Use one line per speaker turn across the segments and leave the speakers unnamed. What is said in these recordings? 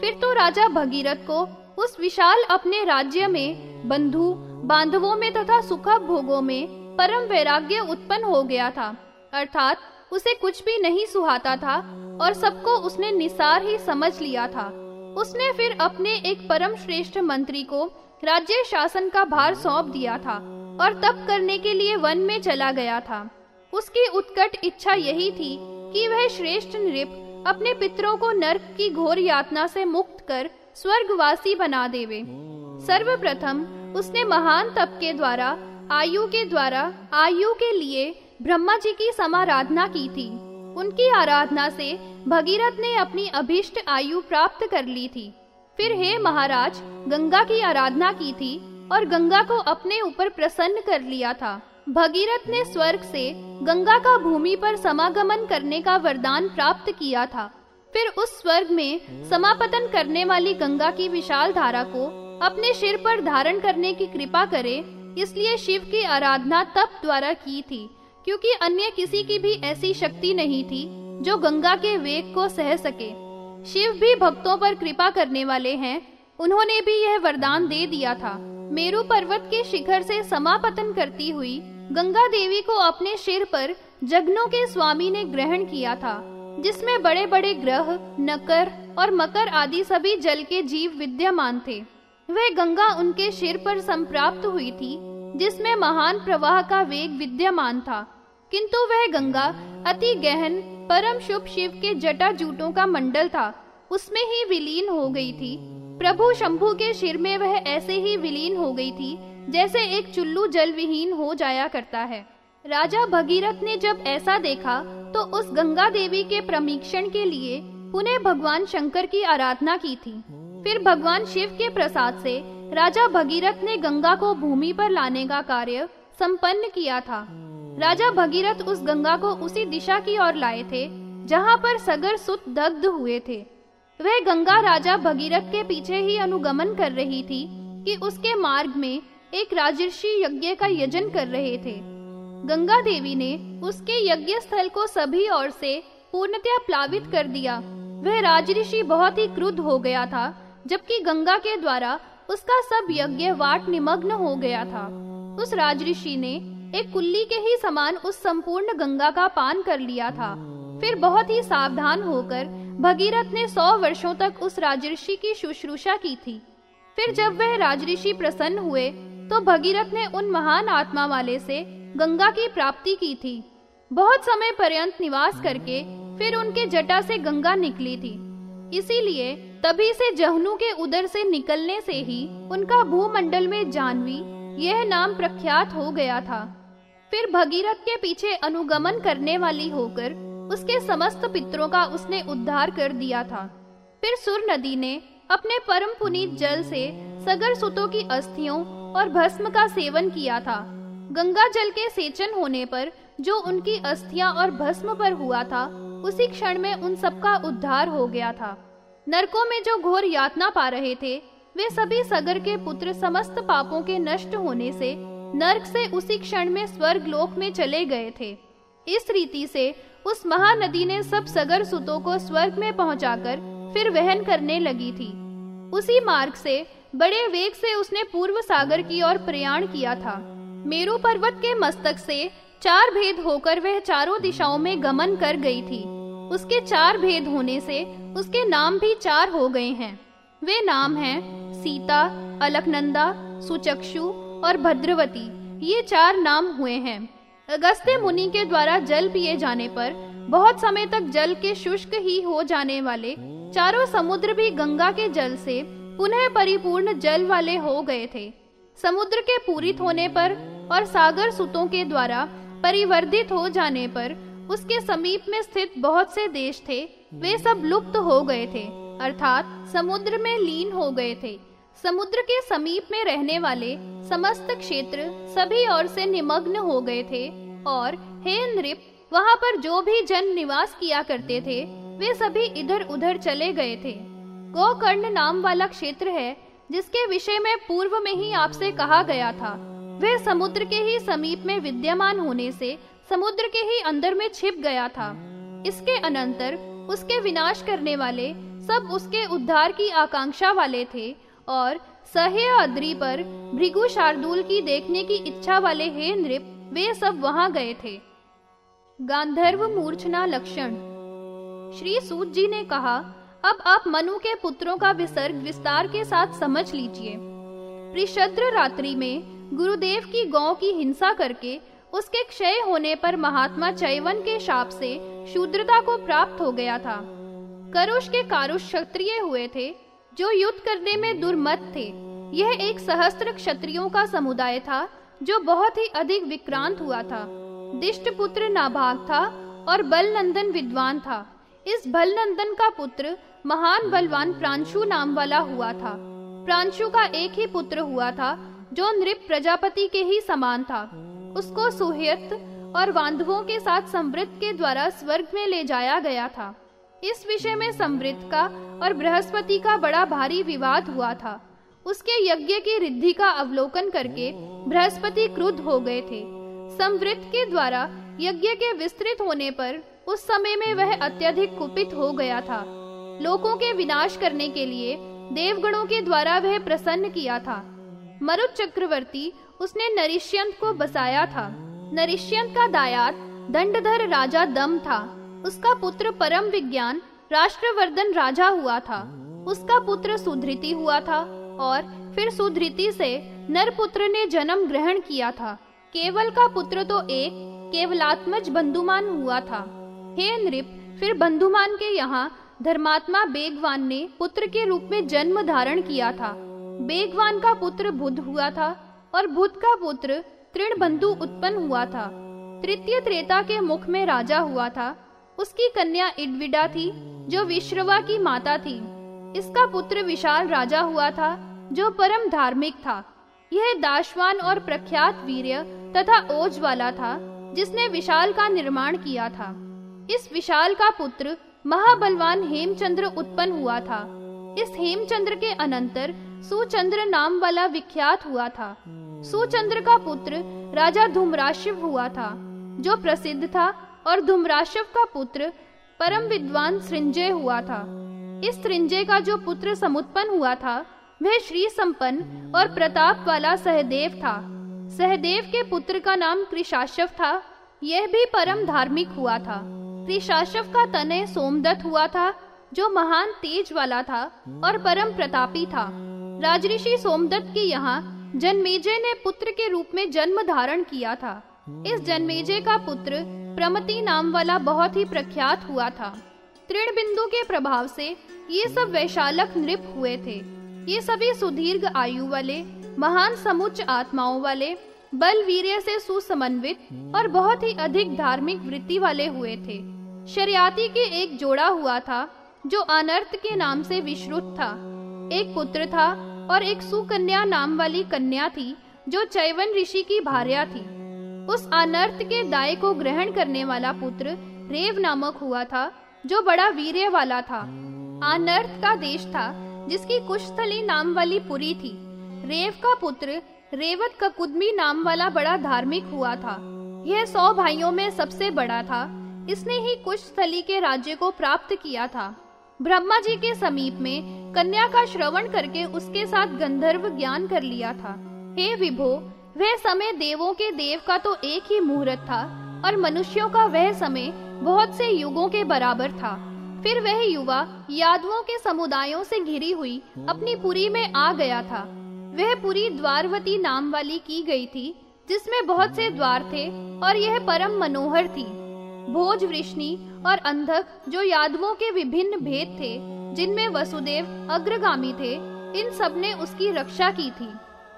फिर तो राजा भगीरथ को उस विशाल अपने राज्य में, बंधु, बांधवों में तथा सुख भोगों में परम वैराग्य उत्पन्न हो गया था। अर्थात उसे कुछ भी नहीं सुहाता था और सबको उसने निसार ही समझ लिया था। उसने फिर अपने एक परम श्रेष्ठ मंत्री को राज्य शासन का भार सौंप दिया था और तप करने के लिए वन में चला गया था। उसकी उत्कट इच्छा यही थी कि वह श्रेष्ठ नृप अपने पितरों को नर्क की घोर यातना से मुक्त कर स्वर्गवासी बना देवे। सर्वप्रथम उसने महान तप के द्वारा, आयु के द्वारा, आयु के लिए ब्रह्मा जी की समाराधना की थी। उनकी आराधना से भगीरथ ने अपनी अभिष्ट आयु प्राप्त कर ली थी। फिर हे महाराज, गंगा की आराधना की थी और गंगा को अपने ऊपर प्रसन्न कर लिया था। भगीरथ ने स्वर्ग से गंगा का भूमि पर समागमन करने का वरदान प्राप्त किया था। फिर उस स्वर्ग में समापतन करने वाली गंगा की विशाल धारा को अपने सिर पर धारण करने की कृपा करे, इसलिए शिव की आराधना तप द्वारा की थी, क्योंकि अन्य किसी की भी ऐसी शक्ति नहीं थी जो गंगा के वेग को सह सके। शिव भी भक्तों पर कृपा करने वाले हैं, उन्होंने भी यह वरदान दे दिया था। मेरु पर्वत के शिखर से समापतन करती हुई गंगा देवी को अपने सिर पर जगनों के स्वामी ने ग्रहण किया था, जिसमें बड़े बड़े ग्रह, नकर और मकर आदि सभी जल के जीव विद्यमान थे। वह गंगा उनके सिर पर संप्राप्त हुई थी, जिसमें महान प्रवाह का वेग विद्यमान था। किंतु वह गंगा अति गहन, परम शुभ शिव के जटा जूटों का मंडल था, उसमें ही विलीन हो गई थी। प्रभु शंभु के सिर में वह ऐसे ही विलीन हो गई थी, जैसे एक चुल्लू जल विहीन हो जाया करता है। राजा भगीरथ ने जब ऐसा देखा तो उस गंगा देवी के प्रमीक्षण के लिए पुनः भगवान शंकर की आराधना की थी। फिर भगवान शिव के प्रसाद से राजा भगीरथ ने गंगा को भूमि पर लाने का कार्य संपन्न किया था। राजा भगीरथ उस गंगा को उसी दिशा की ओर लाए थे, जहाँ पर सगर सुत दग्ध हुए थे। वह गंगा राजा भगीरथ के पीछे ही अनुगमन कर रही थी कि उसके मार्ग में एक राजर्षि यज्ञ का यजन कर रहे थे। गंगा देवी ने उसके यज्ञ स्थल को सभी ओर से पूर्णतया प्लावित कर दिया। वह राजऋषि बहुत ही क्रुद्ध हो गया था, जबकि गंगा के द्वारा उसका सब यज्ञ वाट निमग्न हो गया था। उस राजऋषि ने एक कुल्ली के ही समान उस संपूर्ण गंगा का पान कर लिया था। फिर बहुत ही सावधान होकर भगीरथ ने सौ वर्षों तक उस राजऋषि की शुश्रूषा की थी। फिर जब वह राजऋषि प्रसन्न हुए तो भगीरथ ने उन महान आत्मा वाले से गंगा की प्राप्ति की थी। बहुत समय पर्यंत निवास करके फिर उनके जटा से गंगा निकली थी। इसीलिए तभी से जहनु के उदर से निकलने से ही उनका भूमंडल में जानवी यह नाम प्रख्यात हो गया था। फिर भगीरथ के पीछे अनुगमन करने वाली होकर उसके समस्त पितरों का उसने उद्धार कर दिया था। फिर सुर नदी ने अपने परम पुनीत जल से सगर सुतों की अस्थियों और भस्म का सेवन किया था। गंगा जल के सेचन होने पर जो उनकी अस्थियाँ और भस्म पर हुआ था, उसी क्षण में उन सबका उद्धार हो गया था। नरकों में जो घोर यातना पा रहे थे, वे सभी सगर के पुत्र समस्त पापों के नष्ट होने से नर्क से उसी क्षण में स्वर्ग लोक में चले गए थे। इस रीति से उस महानदी ने सब सगर सुतों को स्वर्ग में पहुंचाकर फिर वहन करने लगी थी। उसी मार्ग से, बड़े वेग से उसने पूर्व सागर की ओर प्रयाण किया था। मेरु पर्वत के मस्तक से चार भेद होकर वह चारों दिशाओं में गमन कर गई थी। उसके चार भेद होने से उसके नाम भी चार हो गए हैं। वे नाम हैं सीता, अलकनंदा, सुचक्षु और भद्रवती। ये चार नाम हुए हैं। अगस्त्य मुनि के द्वारा जल पिए जाने पर बहुत समय तक जल के शुष्क ही हो जाने वाले चारों समुद्र भी गंगा के जल से पुनः परिपूर्ण जल वाले हो गए थे। समुद्र के पूरित होने पर और सागर सुतों के द्वारा परिवर्धित हो जाने पर उसके समीप में स्थित बहुत से देश थे, वे सब लुप्त हो गए थे, अर्थात समुद्र में लीन हो गए थे। समुद्र के समीप में रहने वाले समस्त क्षेत्र सभी ओर से निमग्न हो गए थे और हे नृप, वहाँ पर जो भी जन निवास किया करते थे, वे सभी इधर उधर चले गए थे। गोकर्ण नाम वाला क्षेत्र है, जिसके विषय में पूर्व में ही आपसे कहा गया था। वह समुद्र के ही समीप में विद्यमान होने से समुद्र के ही अंदर में छिप गया था। इसके अनंतर उसके विनाश करने वाले सब उसके उद्धार की आकांक्षा वाले थे और सहे अद्री पर भृगु शार्दुल की देखने की इच्छा वाले हे नृप, वे सब वहाँ गए थे। गांधर्व मूर्छना लक्षण। श्री सूत जी ने कहा, अब आप मनु के पुत्रों का विसर्ग विस्तार के साथ समझ लीजिए। त्रिशद्र रात्रि में गुरुदेव की गौ की हिंसा करके उसके क्षय होने पर महात्मा चैवन के शाप से शूद्रता को प्राप्त हो गया था। करुष के कारुष क्षत्रिय हुए थे जो युद्ध करने में दुर्मत थे। यह एक सहस्त्र क्षत्रियों का समुदाय था, जो बहुत ही अधिक विक्रांत हुआ था। दिष्ट पुत्र नाभाग था और बलनंदन विद्वान था। इस बलनंदन का पुत्र, महान बलवान प्रांशु नाम वाला हुआ था। प्रांशु का एक ही पुत्र हुआ था, जो नृप प्रजापति के ही समान था। उसको सुहृत और बांधवों के साथ समृद्ध के द्वारा स्वर्ग में ले जाया गया था। इस विषय में समृद्ध का और बृहस्पति का बड़ा भारी विवाद हुआ था। उसके यज्ञ की रिद्धि का अवलोकन करके बृहस्पति क्रुद्ध हो गए थे। समृद्ध के द्वारा यज्ञ के विस्तृत होने पर उस समय में वह अत्यधिक कुपित हो गया था। लोगों के विनाश करने के लिए देवगणों के द्वारा वह प्रसन्न किया था। मरुत चक्रवर्ती उसने नरिष्यंत को बसाया था। नरिष्यंत का दायाद दंडधर राजा दम था। उसका पुत्र परम विज्ञान, राष्ट्रवर्धन राजा हुआ था। उसका पुत्र सुधृति हुआ था और फिर सुधृति से नरपुत्र ने जन्म ग्रहण किया था। केवल का पुत्र तो एक, केवलात्मज बंधुमान हुआ था। हे नृप, फिर बंधुमान के यहाँ धर्मात्मा बेगवान ने पुत्र के रूप में जन्म धारण किया था। बेगवान का पुत्र बुद्ध हुआ था और बुद्ध का पुत्र तृण बंधु उत्पन्न हुआ था। तृतीय त्रेता के मुख में राजा हुआ था। उसकी कन्या इडविडा थी, जो विश्रवा की माता थी। इसका पुत्र विशाल राजा हुआ था, जो परम धार्मिक था। यह दाशवान और प्रख्यात वीर्य तथा ओज वाला था, जिसने विशाल का निर्माण किया था। इस विशाल का पुत्र महाबलवान हेमचंद्र उत्पन्न हुआ था। इस हेमचंद्र के अनंतर सुचंद्र नाम वाला विख्यात हुआ था। सुचंद्र का पुत्र राजा धूमराशिव हुआ था, जो प्रसिद्ध था और धूमराशिव का पुत्र परम विद्वान सृंजय हुआ था। इस सृंजय का जो पुत्र समुत्पन्न हुआ था, वह श्री संपन्न और प्रताप वाला सहदेव था। सहदेव के पुत्र का नाम कृषाशव था। यह भी परम धार्मिक हुआ था। त्रिशाशव का तनय सोमदत्त हुआ था, जो महान तेज वाला था और परम प्रतापी था। राजऋषि सोमदत्त के यहाँ जन्मेजय ने पुत्र के रूप में जन्म धारण किया था। इस जन्मेजय का पुत्र प्रमति नाम वाला बहुत ही प्रख्यात हुआ था। तृण बिंदु के प्रभाव से ये सब वैशालक नृप हुए थे। ये सभी सुदीर्घ आयु वाले, महान समुच्च आत्माओं वाले, बल वीर्य से सुसमन्वित और बहुत ही अधिक धार्मिक वृत्ति वाले हुए थे। शरियाती के एक जोड़ा हुआ था, जो अनर्थ के नाम से विश्रुत था। एक पुत्र था और एक सुकन्या नाम वाली कन्या थी, जो चैवन ऋषि की भार्या थी। उस अनर्थ के दाय को ग्रहण करने वाला पुत्र रेव नामक हुआ था, जो बड़ा वीर्य वाला था। अनर्थ का देश था, जिसकी कुशस्थली नाम वाली पुरी थी। रेव का पुत्र रेवत ककुदमी नाम वाला बड़ा धार्मिक हुआ था। यह सौ भाइयों में सबसे बड़ा था। इसने ही कुश स्थली के राज्य को प्राप्त किया था। ब्रह्मा जी के समीप में कन्या का श्रवण करके उसके साथ गंधर्व ज्ञान कर लिया था। हे विभो वह समय देवों के देव का तो एक ही मुहूर्त था, और मनुष्यों का वह समय बहुत से युगों के बराबर था। फिर वह युवा यादवों के समुदायों से घिरी हुई अपनी पुरी में आ गया था। वह पुरी द्वारवती नाम वाली की गई थी, जिसमें बहुत से द्वार थे, और यह परम मनोहर थी। भोज वृष्णि और अंधक, जो यादवों के विभिन्न भेद थे, जिनमें वसुदेव अग्रगामी थे, इन सबने उसकी रक्षा की थी।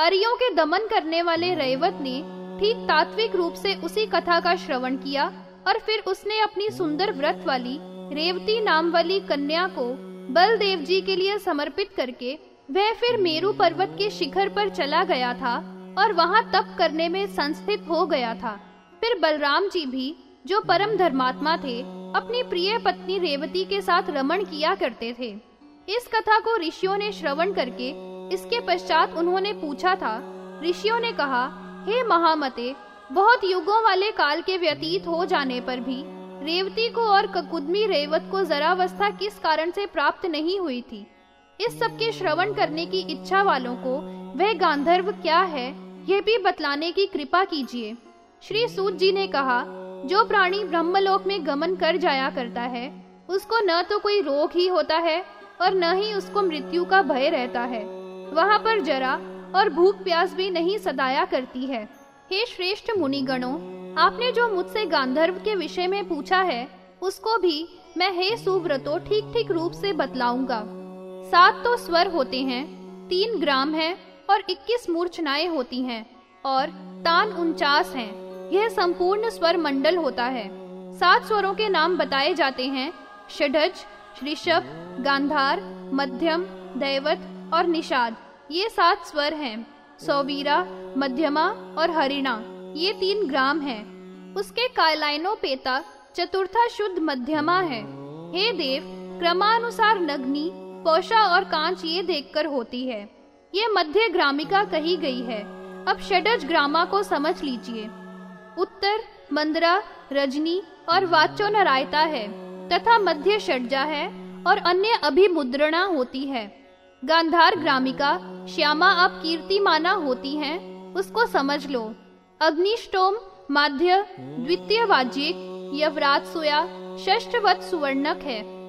अरियों के दमन करने वाले रैवत ने ठीक तात्विक रूप से उसी कथा का श्रवण किया और फिर उसने अपनी सुंदर व्रत वाली रेवती नाम वाली कन्या को बलदेव जी के लिए समर्पित करके वह फिर मेरू पर्वत के शिखर पर चला गया था और वहाँ तप करने में संस्थित हो गया था। फिर बलराम जी भी, जो परम धर्मात्मा थे, अपनी प्रिय पत्नी रेवती के साथ रमण किया करते थे। इस कथा को ऋषियों ने श्रवण करके इसके पश्चात उन्होंने पूछा था। ऋषियों ने कहा, हे महामते, बहुत युगों वाले काल के व्यतीत हो जाने पर भी रेवती को और ककुदमी रेवत को जरावस्था किस कारण से प्राप्त नहीं हुई थी? इस सब के श्रवण करने की इच्छा वालों को वह गांधर्व क्या है यह भी बतलाने की कृपा कीजिए। श्री सूत जी ने कहा, जो प्राणी ब्रह्मलोक में गमन कर जाया करता है, उसको न तो कोई रोग ही होता है और न ही उसको मृत्यु का भय रहता है। वहाँ पर जरा और भूख प्यास भी नहीं सदाया करती है। हे श्रेष्ठ मुनिगणों, आपने जो मुझसे गांधर्व के विषय में पूछा है, उसको भी मैं हे सुव्रतो ठीक ठीक रूप से बतलाऊँगा। सात तो स्वर होते हैं, तीन ग्राम है और इक्कीस मूर्छनाएँ होती हैं, और तान उनचास हैं। यह संपूर्ण स्वर मंडल होता है। सात स्वरों के नाम बताए जाते हैं, षडज, ऋषभ, गांधार, मध्यम, दैवत और निषाद। ये सात स्वर हैं, सौवीरा, मध्यमा और हरिणा। ये तीन ग्राम है। उसके कायलाइनो पेता चतुर्था शुद्ध मध्यमा है। हे देव, क्रमानुसार नग्नि, पौषा और कांच ये देखकर होती है। ये मध्य ग्रामिका कही गई है। अब षडज ग्रामा को समझ लीजिए। उत्तर, मंदरा, रजनी और वाचो नरायता है, तथा मध्य षडजा है और अन्य अभिमुद्रणा होती है। गांधार ग्रामिका, श्यामा अब कीर्तिमाना होती हैं, उसको समझ लो। अग्निष्टोम, माध्य, द्वितीय वाजिक, यवराज सोया, षष्ठवत सुवर्णक है।